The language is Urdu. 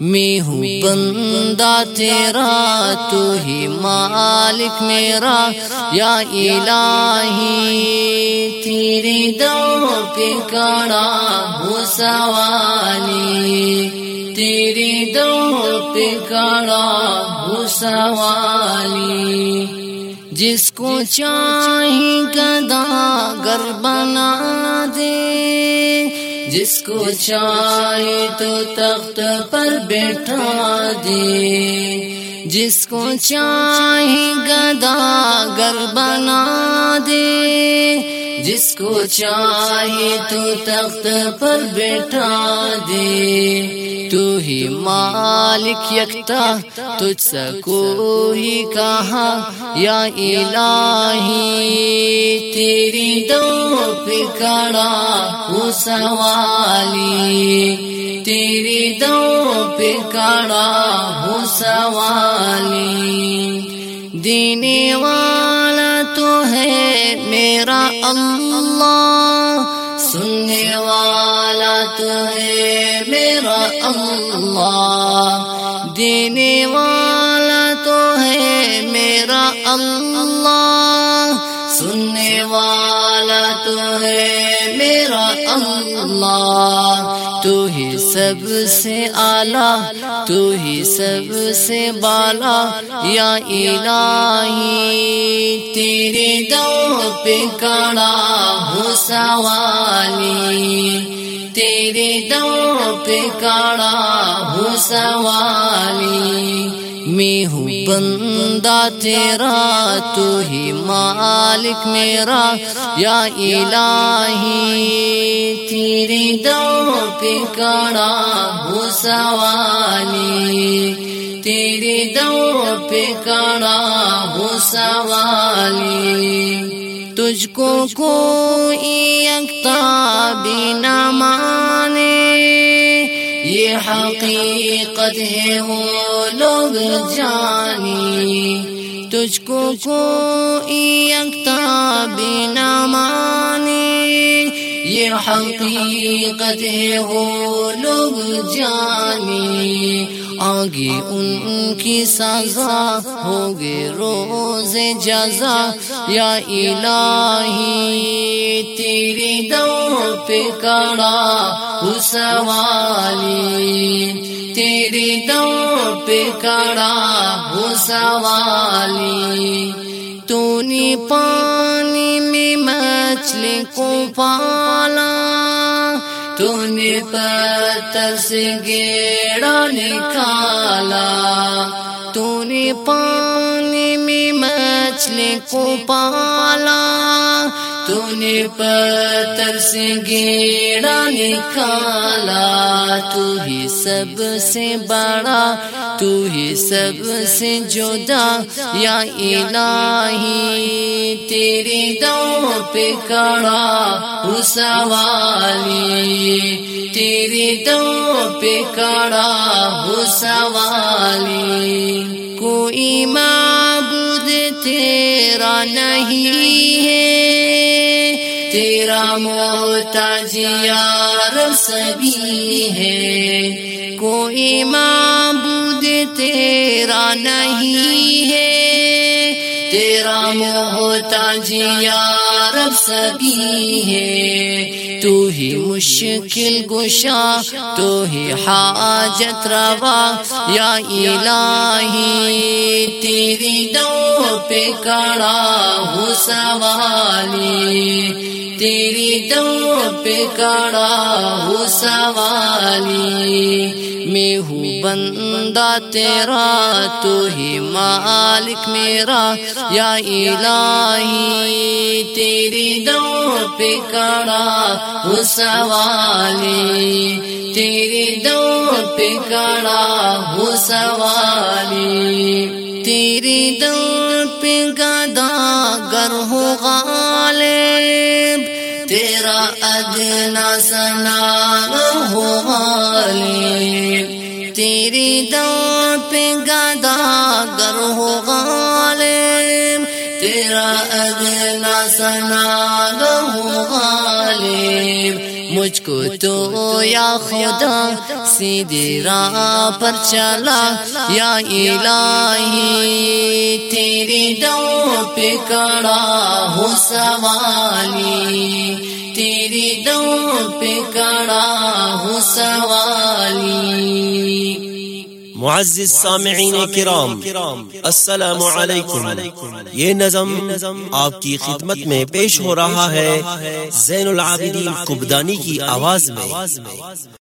میں ہوں بندہ تیرا، تو ہی مالک میرا، یا الہی، تیری دو پہ کڑا ہو سوالی۔ تیری دو پہ کڑا ہو سوالی۔ جس کو چاہی گدا گر بنا دے جس کو چاہے تو تخت پر بیٹھا دے۔ جس کو چاہے گدا گر بنا دے۔ جس کو چاہے تو تخت پر بیٹھا دے۔ تو ہی مالک یکتا، تجھ سکو ہی کہا یا الہی، تیری دو پکڑا۔ سوالی، تیری دو پکڑا ہو سوالی۔ دینے والا تو ہے میرا اللہ، سننے والا تو ہے میرا اللہ۔ دینے والا تو ہے میرا اللہ، سننے والا تو ہے میرا اللہ، تو ہی سب سے آلہ تو ہی سب سے بالا، یا الہی، تیرے دو پہ کڑا ہو سوالی۔ تیرے دو پہ کڑا ہو سوالی۔ میں ہوں بندہ تیرا، تو ہی مالک میرا، یا الہی، تیری دو پہ کڑا ہو سوالی تیری دو پہ کڑا ہو سوالی تجھ کو کوئی اکتا بنا مانے یہ حقیقت ہے وہ لوگ جانی تجھ کو کوئی اکتا بنا مانے۔ یہ حقیقت ہے وہ لوگ جانی آگے ان کی سزا ہوگے روز جزا، یا الہی، تیری دو پہ کڑا سوالی تیری دو پہ کڑا ہو سوالی تو نے پانی میں مچھلی کو پالا۔ تو نے پتھر سے گیڑا نکالا۔ تو نے پانی میں مچھلی کو پالا۔ تو نے پتھر سے گیڑا نکالا تو ہی سب سے بڑا تو ہی سب سے جدا یا الہی تیری دو پہ کڑا ہو سوالی تیری دو پہ کڑا ہو سوالی کوئی معبود تیرا نہیں ہے تیرا محتاج یار سبھی ہے۔ کوئی معبود تیرا نہیں ہے۔ تیرا محتاج یار سبھی ہے تو ہی مشکل گشا، تو ہی حاجت روا، یا الہی، تیری دو پہ کڑا ہو سوالی۔ تیری دو پہ کڑا ہو سوالی۔ میں ہوں بندہ تیرا، تو ہی مالک میرا، یا الہی، تیری تیری دو پکڑا حسوالی تیری دو پکڑا حسوالی تیری دو پکا دا گر ہو غالب تیرا ادنا سنا ہو غالب۔ تیری دو تیرا ادنا سنا ہو غالب. مجھ کو تو یا خدا سیدھی راہ پر چلا یا الہی تیری دو پہ کڑا ہو سوالی معزز سامعین کرام، السلام علیکم۔ یہ نظم آپ کی خدمت میں پیش ہو رہا ہے زین العابدین قبدانی کی آواز میں۔